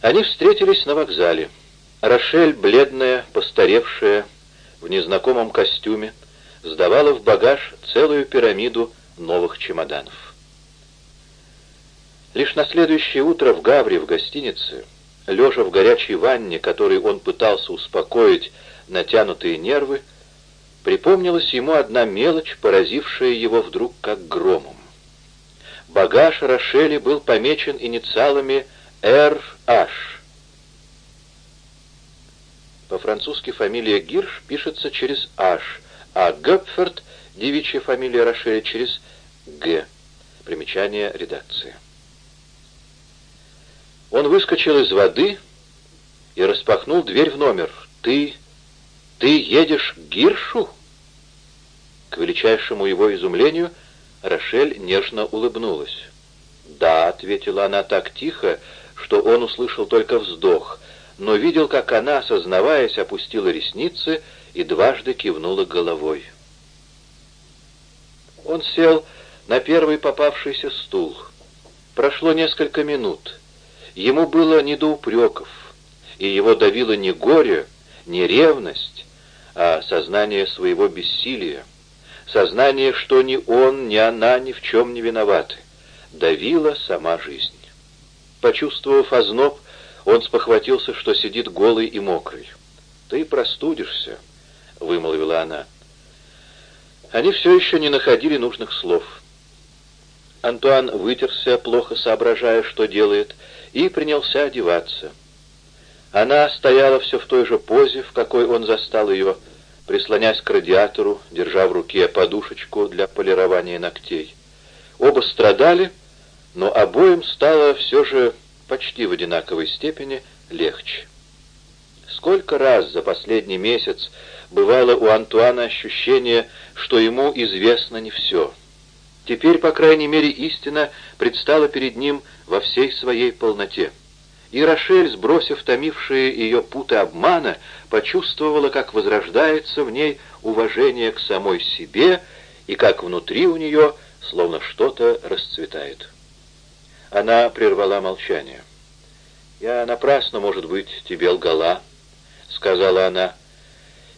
Они встретились на вокзале. Рошель, бледная, постаревшая, в незнакомом костюме, сдавала в багаж целую пирамиду новых чемоданов. Лишь на следующее утро в Гавре, в гостинице, лежа в горячей ванне, которой он пытался успокоить натянутые нервы, припомнилась ему одна мелочь, поразившая его вдруг как громом. Багаж Рошели был помечен инициалами «Р.H». По-французски фамилия Гирш пишется через «H», а Гепферд, девичья фамилия Рошеля, через «Г». Примечание редакции. Он выскочил из воды и распахнул дверь в номер. «Ты... ты едешь к Гиршу?» К величайшему его изумлению Рошель нежно улыбнулась. «Да», — ответила она так тихо, что он услышал только вздох, но видел, как она, осознаваясь, опустила ресницы и дважды кивнула головой. Он сел на первый попавшийся стул. Прошло несколько минут. Ему было не до упреков, и его давило не горе, не ревность, а сознание своего бессилия, сознание, что ни он, ни она ни в чем не виноваты. Давила сама жизнь. Почувствовав озноб, он спохватился, что сидит голый и мокрый. «Ты простудишься», — вымолвила она. Они все еще не находили нужных слов. Антуан вытерся, плохо соображая, что делает, и принялся одеваться. Она стояла все в той же позе, в какой он застал ее, прислонясь к радиатору, держа в руке подушечку для полирования ногтей. Оба страдали, но обоим стало все же почти в одинаковой степени легче. Сколько раз за последний месяц бывало у Антуана ощущение, что ему известно не все. Теперь, по крайней мере, истина предстала перед ним во всей своей полноте. И Рошель, сбросив томившие ее путы обмана, почувствовала, как возрождается в ней уважение к самой себе и как внутри у нее словно что-то расцветает. Она прервала молчание. «Я напрасно, может быть, тебе лгала», — сказала она.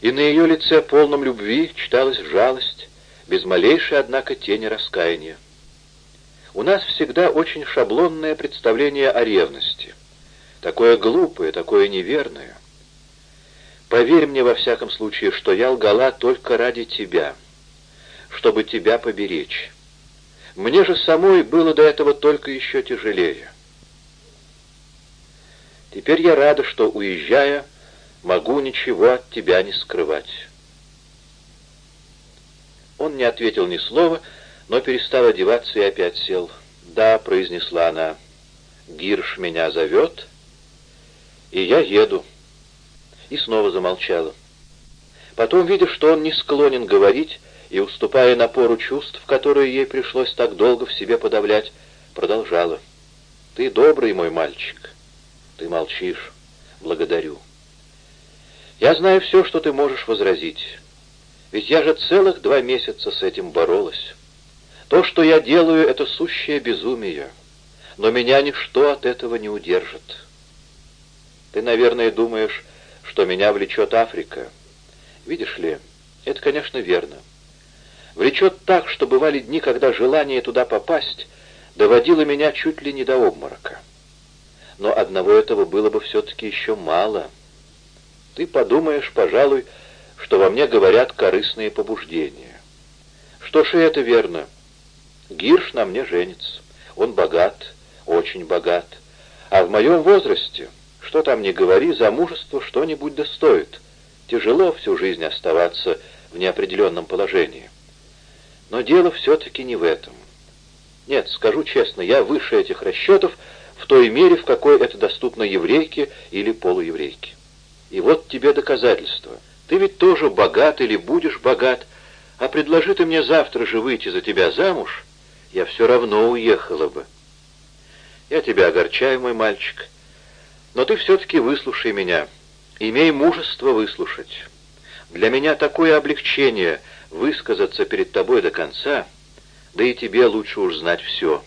И на ее лице, полном любви, читалась жалость, без малейшей, однако, тени раскаяния. У нас всегда очень шаблонное представление о ревности. Такое глупое, такое неверное. Поверь мне во всяком случае, что я лгала только ради тебя, чтобы тебя поберечь. Мне же самой было до этого только еще тяжелее. Теперь я рада, что, уезжая, могу ничего от тебя не скрывать. Он не ответил ни слова, но перестал одеваться и опять сел. «Да», — произнесла она, — «Гирш меня зовет, и я еду». И снова замолчала. Потом, видя, что он не склонен говорить, и, уступая напору чувств, которые ей пришлось так долго в себе подавлять, продолжала. «Ты добрый мой мальчик. Ты молчишь. Благодарю. Я знаю все, что ты можешь возразить. Ведь я же целых два месяца с этим боролась. То, что я делаю, это сущее безумие. Но меня ничто от этого не удержит. Ты, наверное, думаешь, что меня влечет Африка. Видишь ли, это, конечно, верно. Влечет так, что бывали дни, когда желание туда попасть доводило меня чуть ли не до обморока. Но одного этого было бы все-таки еще мало. Ты подумаешь, пожалуй, что во мне говорят корыстные побуждения. Что ж, и это верно. Гирш на мне женится. Он богат, очень богат. А в моем возрасте, что там ни говори, замужество что-нибудь достоит. Тяжело всю жизнь оставаться в неопределенном положении. Но дело все-таки не в этом. Нет, скажу честно, я выше этих расчетов в той мере, в какой это доступно еврейке или полуеврейке. И вот тебе доказательство — ты ведь тоже богат или будешь богат, а предложи ты мне завтра же выйти за тебя замуж, я все равно уехала бы. Я тебя огорчаю, мой мальчик, но ты все-таки выслушай меня, имей мужество выслушать. Для меня такое облегчение высказаться перед тобой до конца, да и тебе лучше уж знать все.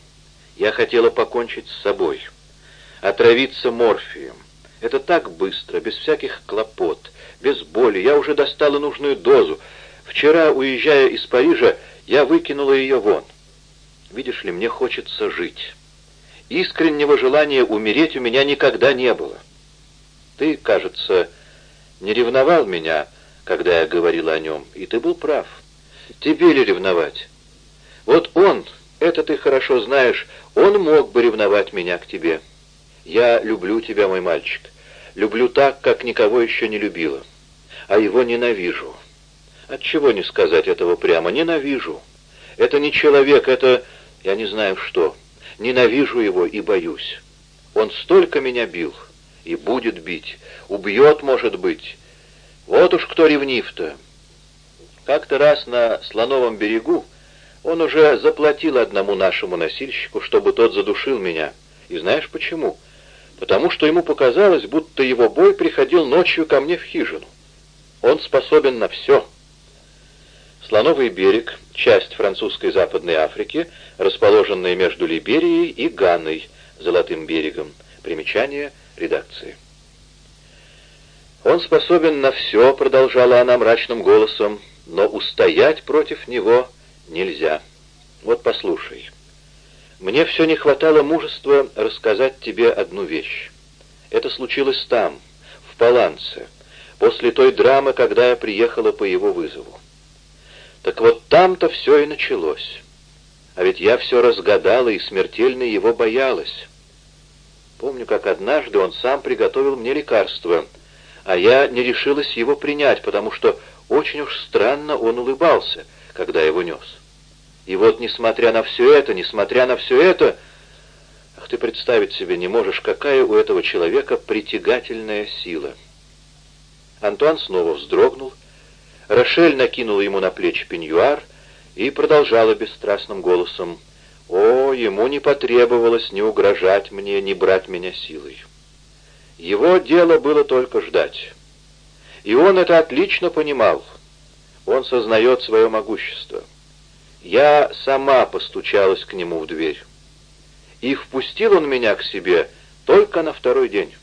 Я хотела покончить с собой. отравиться морфием. Это так быстро, без всяких клопот, без боли. Я уже достала нужную дозу. Вчера, уезжая из Парижа, я выкинула ее вон. Видишь ли, мне хочется жить. Искреннего желания умереть у меня никогда не было. Ты, кажется, не ревновал меня, когда я говорила о нем, и ты был прав. Тебе ли ревновать? Вот он, это ты хорошо знаешь, он мог бы ревновать меня к тебе. Я люблю тебя, мой мальчик. Люблю так, как никого еще не любила. А его ненавижу. Отчего не сказать этого прямо? Ненавижу. Это не человек, это... я не знаю что. Ненавижу его и боюсь. Он столько меня бил и будет бить. Убьет, может быть. Вот уж кто ревнив-то. Как-то раз на Слоновом берегу он уже заплатил одному нашему носильщику, чтобы тот задушил меня. И знаешь почему? Потому что ему показалось, будто его бой приходил ночью ко мне в хижину. Он способен на все. Слоновый берег — часть французской Западной Африки, расположенная между Либерией и Ганной, Золотым берегом. Примечание редакции. «Он способен на все», — продолжала она мрачным голосом, — «но устоять против него нельзя. Вот послушай. Мне все не хватало мужества рассказать тебе одну вещь. Это случилось там, в Паланце, после той драмы, когда я приехала по его вызову. Так вот там-то все и началось. А ведь я все разгадала и смертельно его боялась. Помню, как однажды он сам приготовил мне лекарство, а я не решилась его принять, потому что очень уж странно он улыбался, когда его нес. И вот, несмотря на все это, несмотря на все это... Ах, ты представить себе не можешь, какая у этого человека притягательная сила. Антуан снова вздрогнул. Рошель накинула ему на плечи пеньюар и продолжала бесстрастным голосом. О, ему не потребовалось ни угрожать мне, ни брать меня силой. Его дело было только ждать. И он это отлично понимал. Он сознает свое могущество. Я сама постучалась к нему в дверь. И впустил он меня к себе только на второй день.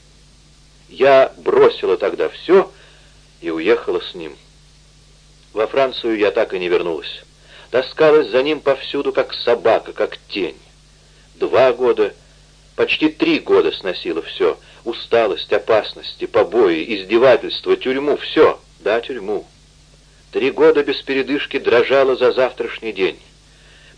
Я бросила тогда все и уехала с ним. Во Францию я так и не вернулась. Таскалась за ним повсюду, как собака, как тень. Два года, почти три года сносила все. Усталость, опасности, побои, издевательства, тюрьму, все. Да, тюрьму. Три года без передышки дрожала за завтрашний день.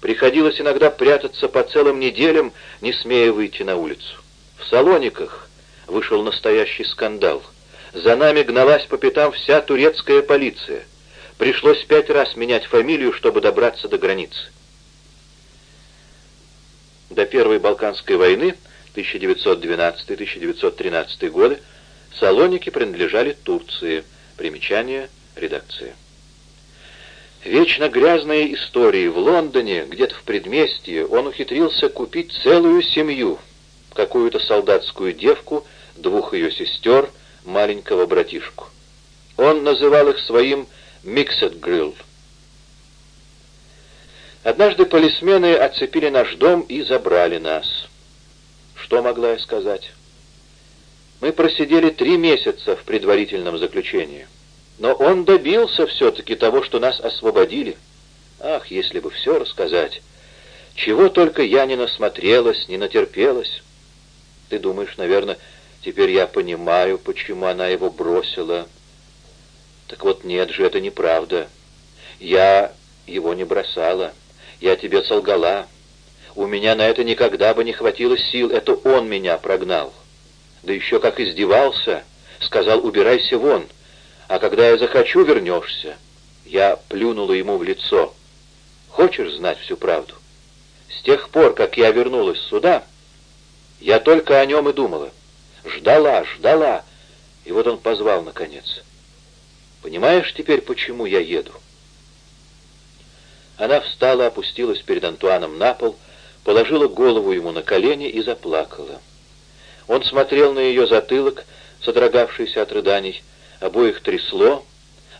Приходилось иногда прятаться по целым неделям, не смея выйти на улицу. В Салониках вышел настоящий скандал. За нами гналась по пятам вся турецкая полиция — Пришлось пять раз менять фамилию, чтобы добраться до границы. До Первой Балканской войны, 1912-1913 годы, Салоники принадлежали Турции. Примечание редакции. Вечно грязные истории. В Лондоне, где-то в предместье, он ухитрился купить целую семью, какую-то солдатскую девку, двух ее сестер, маленького братишку. Он называл их своим Миксед Грилл. Однажды полисмены оцепили наш дом и забрали нас. Что могла я сказать? Мы просидели три месяца в предварительном заключении. Но он добился все-таки того, что нас освободили. Ах, если бы все рассказать. Чего только я не насмотрелась, не натерпелась. Ты думаешь, наверное, теперь я понимаю, почему она его бросила, так вот нет же, это неправда. Я его не бросала. Я тебе солгала. У меня на это никогда бы не хватило сил. Это он меня прогнал. Да еще как издевался. Сказал, убирайся вон. А когда я захочу, вернешься. Я плюнула ему в лицо. Хочешь знать всю правду? С тех пор, как я вернулась сюда, я только о нем и думала. Ждала, ждала. И вот он позвал, наконец. Понимаешь теперь, почему я еду?» Она встала, опустилась перед Антуаном на пол, положила голову ему на колени и заплакала. Он смотрел на ее затылок, содрогавшийся от рыданий, обоих трясло.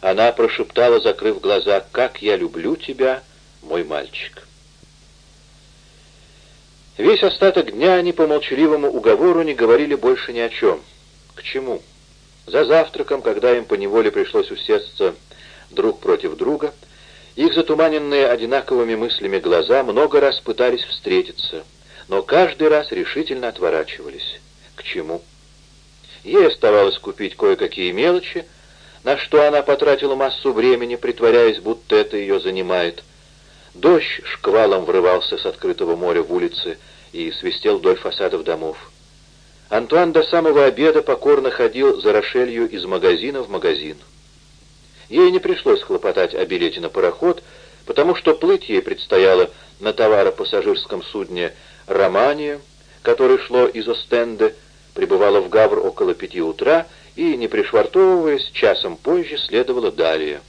Она прошептала, закрыв глаза, «Как я люблю тебя, мой мальчик!» Весь остаток дня они по молчаливому уговору не говорили больше ни о чем. К чему? За завтраком, когда им поневоле пришлось усесться друг против друга, их затуманенные одинаковыми мыслями глаза много раз пытались встретиться, но каждый раз решительно отворачивались. К чему? Ей оставалось купить кое-какие мелочи, на что она потратила массу времени, притворяясь, будто это ее занимает. Дождь шквалом врывался с открытого моря в улицы и свистел вдоль фасадов домов. Антуан до самого обеда покорно ходил за Рошелью из магазина в магазин. Ей не пришлось хлопотать о билете на пароход, потому что плыть ей предстояло на товаропассажирском судне «Романия», которое шло из Остенде, прибывало в Гавр около пяти утра и, не пришвартовываясь, часом позже следовало далее.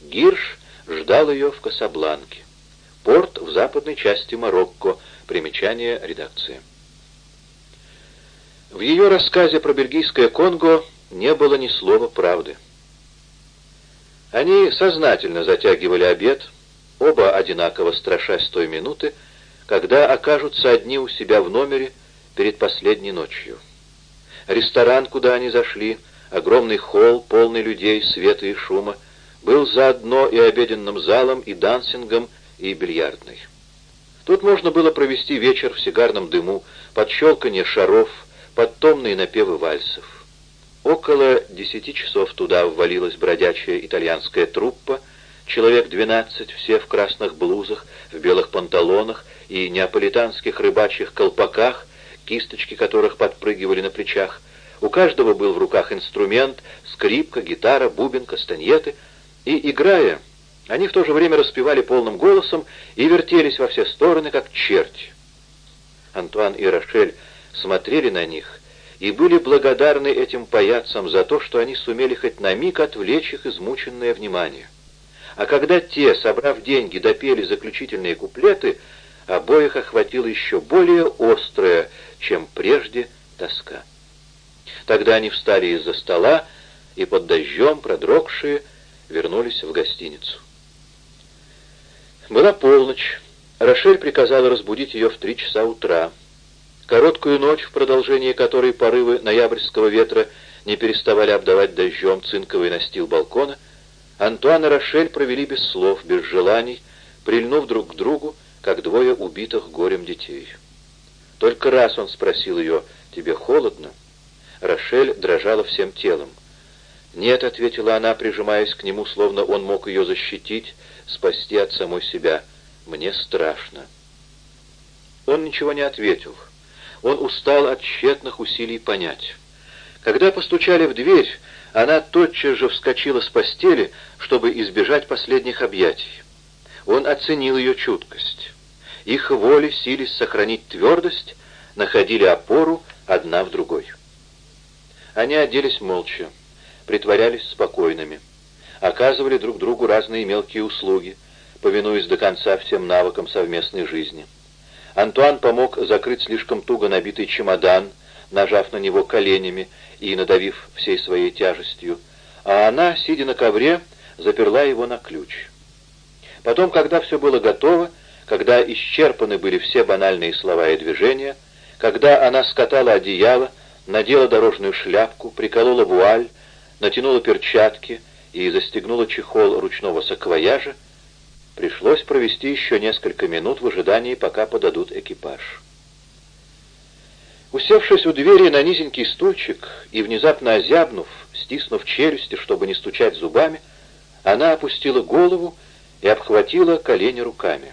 Гирш ждал ее в Касабланке. Порт в западной части Марокко. Примечание редакции. В ее рассказе про бельгийское Конго не было ни слова правды. Они сознательно затягивали обед, оба одинаково страшась той минуты, когда окажутся одни у себя в номере перед последней ночью. Ресторан, куда они зашли, огромный холл, полный людей, света и шума, был заодно и обеденным залом, и дансингом, и бильярдной. Тут можно было провести вечер в сигарном дыму, под щелканье шаров, под томные напевы вальсов. Около десяти часов туда ввалилась бродячая итальянская труппа, человек двенадцать, все в красных блузах, в белых панталонах и неаполитанских рыбачьих колпаках, кисточки которых подпрыгивали на плечах. У каждого был в руках инструмент, скрипка, гитара, бубен, кастаньеты, и, играя, они в то же время распевали полным голосом и вертелись во все стороны, как черти. Антуан и Рошель смотрели на них и были благодарны этим паяцам за то, что они сумели хоть на миг отвлечь их измученное внимание. А когда те, собрав деньги, допели заключительные куплеты, обоих охватила еще более острая, чем прежде, тоска. Тогда они встали из-за стола и под дождем, продрогшие, вернулись в гостиницу. Была полночь. Рошель приказала разбудить ее в три часа утра. Короткую ночь, в продолжении которой порывы ноябрьского ветра не переставали обдавать дождем цинковый настил балкона, Антуан и Рошель провели без слов, без желаний, прильнув друг к другу, как двое убитых горем детей. Только раз он спросил ее, «Тебе холодно?» Рошель дрожала всем телом. «Нет», — ответила она, прижимаясь к нему, словно он мог ее защитить, спасти от самой себя. «Мне страшно». Он ничего не ответил. Он устал от тщетных усилий понять. Когда постучали в дверь, она тотчас же вскочила с постели, чтобы избежать последних объятий. Он оценил ее чуткость. Их воли сились сохранить твердость, находили опору одна в другой. Они оделись молча, притворялись спокойными, оказывали друг другу разные мелкие услуги, повинуясь до конца всем навыкам совместной жизни. Антуан помог закрыть слишком туго набитый чемодан, нажав на него коленями и надавив всей своей тяжестью, а она, сидя на ковре, заперла его на ключ. Потом, когда все было готово, когда исчерпаны были все банальные слова и движения, когда она скатала одеяло, надела дорожную шляпку, приколола вуаль, натянула перчатки и застегнула чехол ручного саквояжа, Пришлось провести еще несколько минут в ожидании, пока подадут экипаж. Усевшись у двери на низенький стульчик и внезапно озябнув, стиснув челюсти, чтобы не стучать зубами, она опустила голову и обхватила колени руками.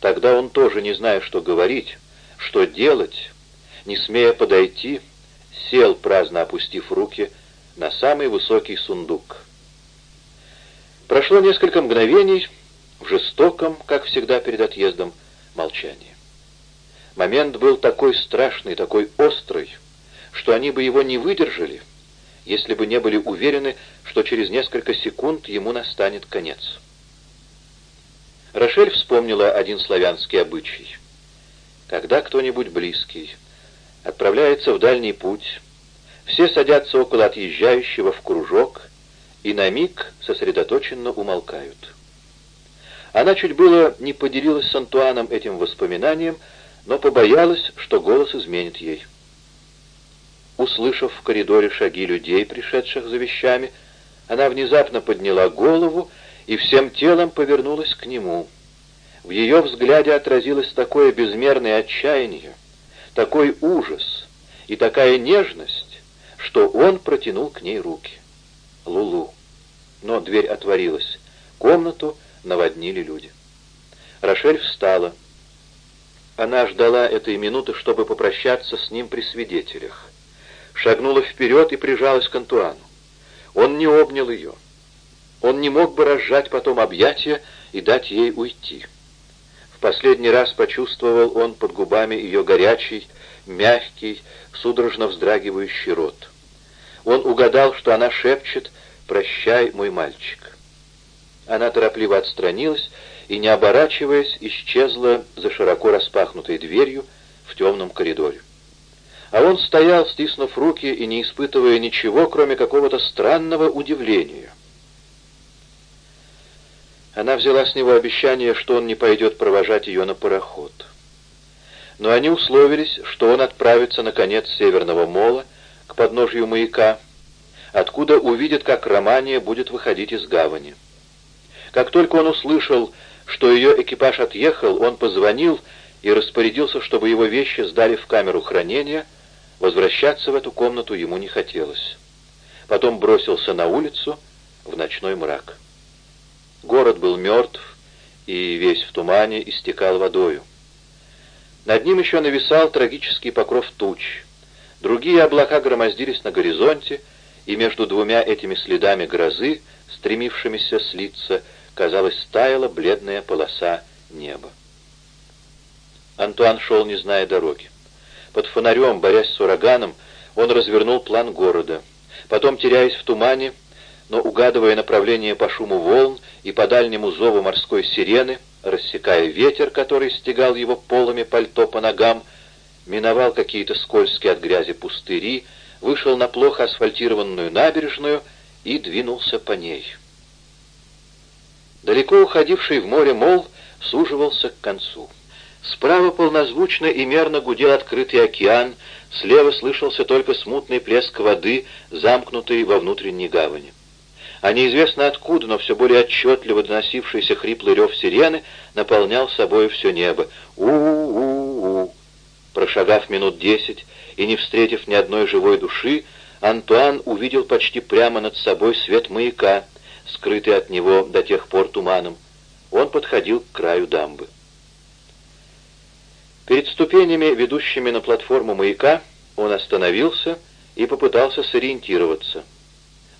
Тогда он тоже, не зная, что говорить, что делать, не смея подойти, сел, праздно опустив руки, на самый высокий сундук — Прошло несколько мгновений в жестоком, как всегда перед отъездом, молчании. Момент был такой страшный, такой острый, что они бы его не выдержали, если бы не были уверены, что через несколько секунд ему настанет конец. Рошель вспомнила один славянский обычай. Когда кто-нибудь близкий отправляется в дальний путь, все садятся около отъезжающего в кружок и на миг сосредоточенно умолкают. Она чуть было не поделилась с Антуаном этим воспоминанием, но побоялась, что голос изменит ей. Услышав в коридоре шаги людей, пришедших за вещами, она внезапно подняла голову и всем телом повернулась к нему. В ее взгляде отразилось такое безмерное отчаяние, такой ужас и такая нежность, что он протянул к ней руки. Лулу. Но дверь отворилась. Комнату наводнили люди. Рошель встала. Она ждала этой минуты, чтобы попрощаться с ним при свидетелях. Шагнула вперед и прижалась к Антуану. Он не обнял ее. Он не мог бы разжать потом объятия и дать ей уйти. В последний раз почувствовал он под губами ее горячий, мягкий, судорожно вздрагивающий рот. Он угадал, что она шепчет «Прощай, мой мальчик». Она торопливо отстранилась и, не оборачиваясь, исчезла за широко распахнутой дверью в темном коридоре. А он стоял, стиснув руки и не испытывая ничего, кроме какого-то странного удивления. Она взяла с него обещание, что он не пойдет провожать ее на пароход. Но они условились, что он отправится на конец Северного мола к подножью маяка, откуда увидит, как Романия будет выходить из гавани. Как только он услышал, что ее экипаж отъехал, он позвонил и распорядился, чтобы его вещи сдали в камеру хранения. Возвращаться в эту комнату ему не хотелось. Потом бросился на улицу в ночной мрак. Город был мертв и весь в тумане истекал водою. Над ним еще нависал трагический покров туч. Другие облака громоздились на горизонте, и между двумя этими следами грозы, стремившимися слиться, казалось, стаяла бледная полоса неба. Антуан шел, не зная дороги. Под фонарем, борясь с ураганом, он развернул план города. Потом, теряясь в тумане, но угадывая направление по шуму волн и по дальнему зову морской сирены, рассекая ветер, который стегал его полами пальто по ногам, миновал какие-то скользкие от грязи пустыри, вышел на плохо асфальтированную набережную и двинулся по ней. Далеко уходивший в море мол суживался к концу. Справа полнозвучно и мерно гудел открытый океан, слева слышался только смутный плеск воды, замкнутый во внутренней гавани. А неизвестно откуда, но все более отчетливо доносившийся хриплый рев сирены наполнял собой все небо. У-у-у-у. Прошагав минут десять и не встретив ни одной живой души, Антуан увидел почти прямо над собой свет маяка — скрытый от него до тех пор туманом, он подходил к краю дамбы. Перед ступенями, ведущими на платформу маяка, он остановился и попытался сориентироваться.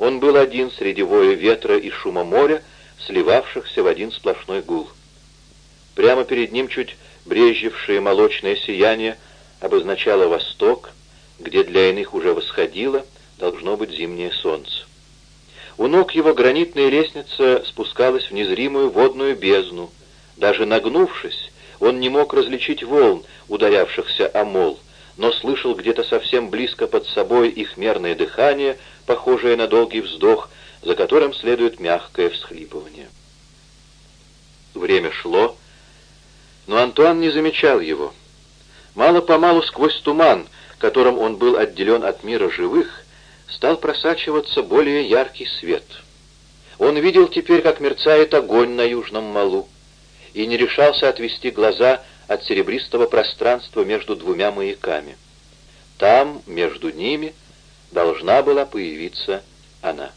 Он был один среди воя ветра и шума моря, сливавшихся в один сплошной гул. Прямо перед ним чуть брезжившее молочное сияние обозначало восток, где для иных уже восходило, должно быть, зимнее солнце. У ног его гранитная лестница спускалась в незримую водную бездну. Даже нагнувшись, он не мог различить волн, ударявшихся о мол, но слышал где-то совсем близко под собой их мерное дыхание, похожее на долгий вздох, за которым следует мягкое всхлипывание. Время шло, но Антуан не замечал его. Мало-помалу сквозь туман, которым он был отделен от мира живых, стал просачиваться более яркий свет. Он видел теперь, как мерцает огонь на южном малу, и не решался отвести глаза от серебристого пространства между двумя маяками. Там, между ними, должна была появиться она.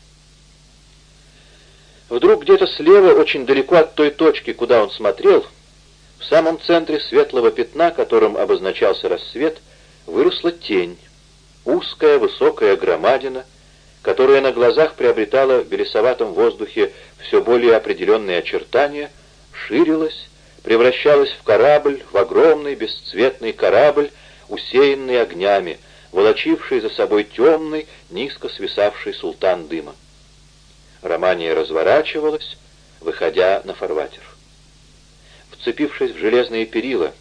Вдруг где-то слева, очень далеко от той точки, куда он смотрел, в самом центре светлого пятна, которым обозначался рассвет, выросла тень узкая высокая громадина, которая на глазах приобретала в белесоватом воздухе все более определенные очертания, ширилась, превращалась в корабль, в огромный бесцветный корабль, усеянный огнями, волочивший за собой темный, низко свисавший султан дыма. Романия разворачивалась, выходя на фарватер. Вцепившись в железные перила,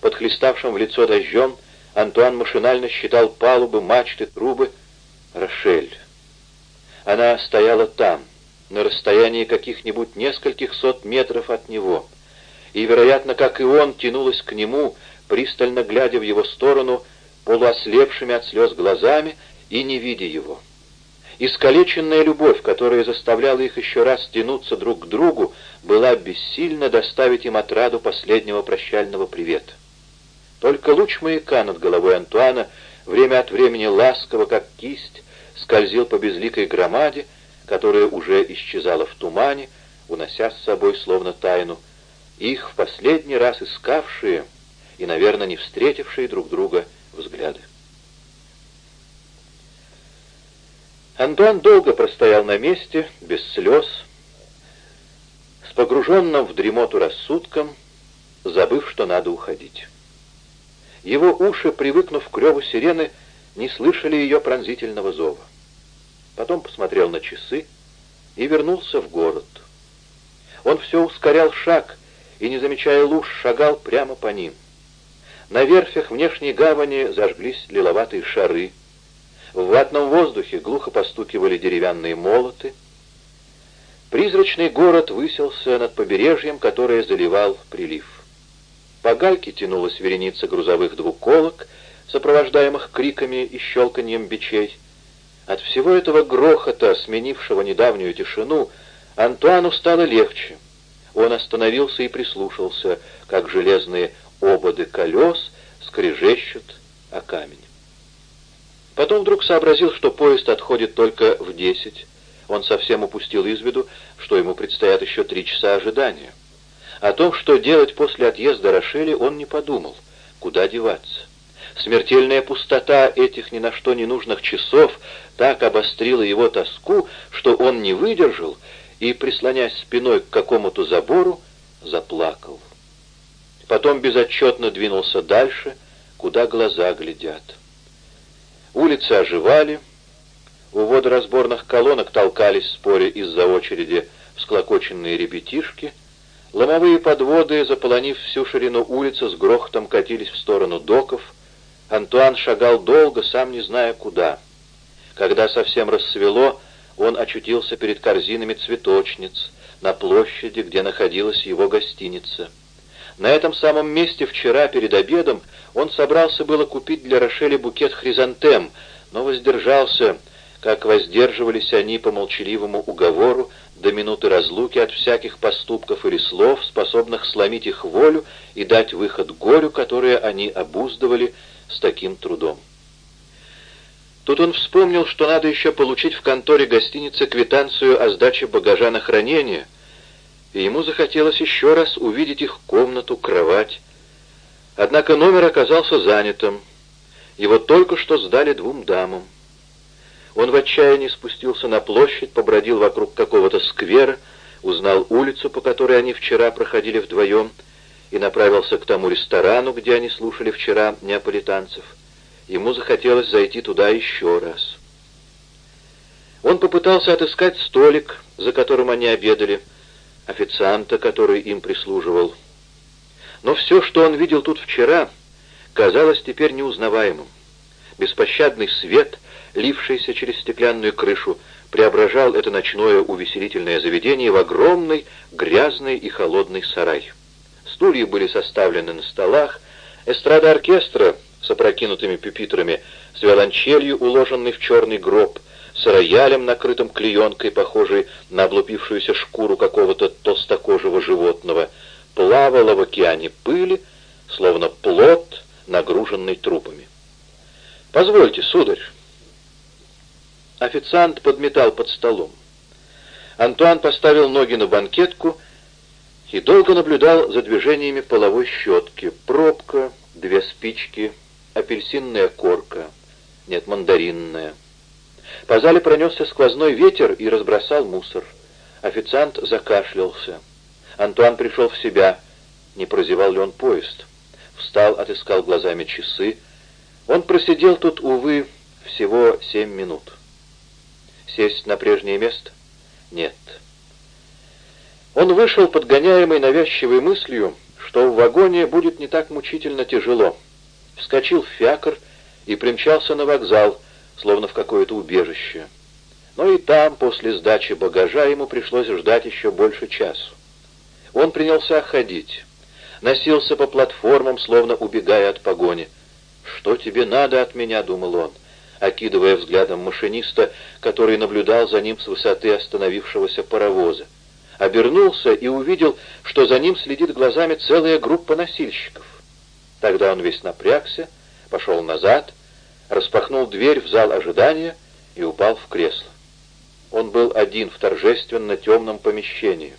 под хлеставшим в лицо дождем, Антуан машинально считал палубы, мачты, трубы. Рошель. Она стояла там, на расстоянии каких-нибудь нескольких сот метров от него, и, вероятно, как и он, тянулась к нему, пристально глядя в его сторону, полуослепшими от слез глазами и не видя его. Искалеченная любовь, которая заставляла их еще раз тянуться друг к другу, была бессильна доставить им отраду последнего прощального привета. Только луч маяка над головой Антуана время от времени ласково, как кисть, скользил по безликой громаде, которая уже исчезала в тумане, унося с собой словно тайну, их в последний раз искавшие и, наверное, не встретившие друг друга взгляды. Антуан долго простоял на месте, без слез, с погруженным в дремоту рассудком, забыв, что надо уходить. Его уши, привыкнув к реву сирены, не слышали ее пронзительного зова. Потом посмотрел на часы и вернулся в город. Он все ускорял шаг и, не замечая луж, шагал прямо по ним. На верфях внешней гавани зажглись лиловатые шары. В ватном воздухе глухо постукивали деревянные молоты. Призрачный город высился над побережьем, которое заливал прилив. По гальке тянулась вереница грузовых двуколок, сопровождаемых криками и щелканьем бичей. От всего этого грохота, сменившего недавнюю тишину, Антуану стало легче. Он остановился и прислушался, как железные ободы колес скрежещут о камень. Потом вдруг сообразил, что поезд отходит только в десять. Он совсем упустил из виду, что ему предстоят еще три часа ожидания. О том, что делать после отъезда Рошели, он не подумал. Куда деваться? Смертельная пустота этих ни на что не нужных часов так обострила его тоску, что он не выдержал и, прислонясь спиной к какому-то забору, заплакал. Потом безотчетно двинулся дальше, куда глаза глядят. Улицы оживали, у водоразборных колонок толкались, споря из-за очереди, всклокоченные ребятишки. Ломовые подводы, заполонив всю ширину улицы, с грохотом катились в сторону доков. Антуан шагал долго, сам не зная куда. Когда совсем рассвело, он очутился перед корзинами цветочниц, на площади, где находилась его гостиница. На этом самом месте вчера, перед обедом, он собрался было купить для Рошели букет хризантем, но воздержался, как воздерживались они по молчаливому уговору до минуты разлуки от всяких поступков или слов, способных сломить их волю и дать выход горю, которое они обуздывали с таким трудом. Тут он вспомнил, что надо еще получить в конторе гостиницы квитанцию о сдаче багажа на хранение — и ему захотелось еще раз увидеть их комнату, кровать. Однако номер оказался занятым. Его только что сдали двум дамам. Он в отчаянии спустился на площадь, побродил вокруг какого-то сквера, узнал улицу, по которой они вчера проходили вдвоем, и направился к тому ресторану, где они слушали вчера неаполитанцев. Ему захотелось зайти туда еще раз. Он попытался отыскать столик, за которым они обедали, официанта, который им прислуживал. Но все, что он видел тут вчера, казалось теперь неузнаваемым. Беспощадный свет, лившийся через стеклянную крышу, преображал это ночное увеселительное заведение в огромный, грязный и холодный сарай. Стулья были составлены на столах, эстрада оркестра с опрокинутыми пюпитрами, с виолончелью, уложенной в черный гроб — с роялем, накрытым клеенкой, похожей на облупившуюся шкуру какого-то толстокожего животного, плавала в океане пыли, словно плод, нагруженный трупами. «Позвольте, сударь». Официант подметал под столом. Антуан поставил ноги на банкетку и долго наблюдал за движениями половой щетки. Пробка, две спички, апельсинная корка, нет, мандаринная. По зале пронесся сквозной ветер и разбросал мусор. Официант закашлялся. Антуан пришел в себя. Не прозевал ли он поезд? Встал, отыскал глазами часы. Он просидел тут, увы, всего семь минут. Сесть на прежнее место? Нет. Он вышел, подгоняемый навязчивой мыслью, что в вагоне будет не так мучительно тяжело. Вскочил в фиакр и примчался на вокзал, словно в какое-то убежище. Но и там, после сдачи багажа, ему пришлось ждать еще больше часу. Он принялся ходить. носился по платформам, словно убегая от погони. «Что тебе надо от меня?» — думал он, окидывая взглядом машиниста, который наблюдал за ним с высоты остановившегося паровоза. Обернулся и увидел, что за ним следит глазами целая группа носильщиков. Тогда он весь напрягся, пошел назад, распахнул дверь в зал ожидания и упал в кресло. Он был один в торжественно темном помещении.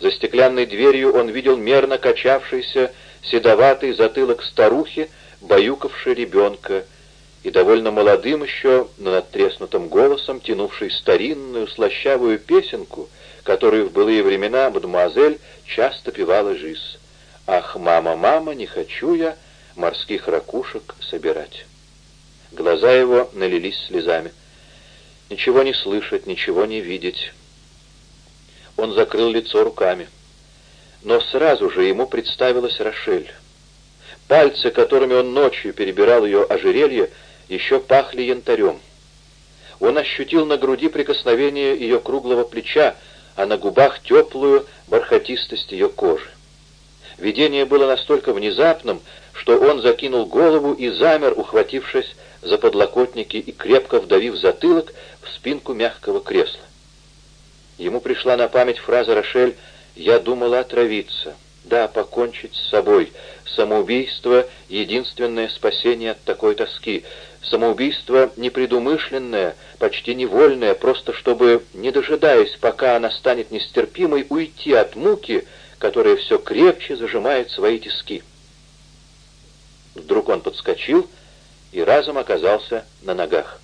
За стеклянной дверью он видел мерно качавшийся седоватый затылок старухи, баюкавшей ребенка, и довольно молодым еще, но надтреснутым голосом, тянувший старинную слащавую песенку, которую в былые времена мадемуазель часто певала жизнь. «Ах, мама, мама, не хочу я морских ракушек собирать». Глаза его налились слезами. Ничего не слышать, ничего не видеть. Он закрыл лицо руками. Но сразу же ему представилась Рошель. Пальцы, которыми он ночью перебирал ее ожерелье, еще пахли янтарем. Он ощутил на груди прикосновение ее круглого плеча, а на губах теплую бархатистость ее кожи. Видение было настолько внезапным, что он закинул голову и замер, ухватившись за подлокотники и крепко вдавив затылок в спинку мягкого кресла. Ему пришла на память фраза Рошель «Я думала отравиться». Да, покончить с собой. Самоубийство — единственное спасение от такой тоски. Самоубийство непредумышленное, почти невольное, просто чтобы, не дожидаясь, пока она станет нестерпимой, уйти от муки, которая все крепче зажимает свои тиски. Вдруг он подскочил и разом оказался на ногах.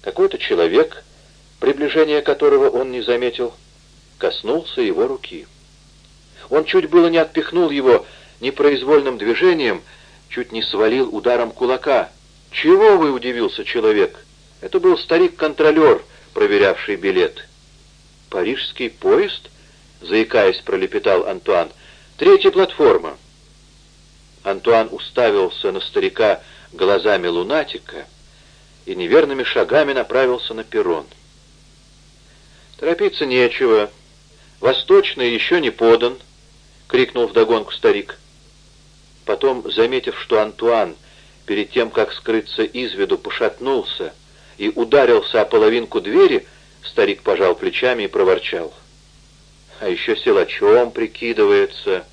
Какой-то человек, приближение которого он не заметил, коснулся его руки. Он чуть было не отпихнул его непроизвольным движением, чуть не свалил ударом кулака. «Чего вы?» — удивился человек. Это был старик-контролер, проверявший билет. «Парижский поезд?» — заикаясь, пролепетал Антуан. «Третья платформа». Антуан уставился на старика глазами лунатика и неверными шагами направился на перрон. «Торопиться нечего. Восточный еще не подан», — крикнул вдогонку старик. Потом, заметив, что Антуан перед тем, как скрыться из виду, пошатнулся и ударился о половинку двери, старик пожал плечами и проворчал. «А еще силачом прикидывается».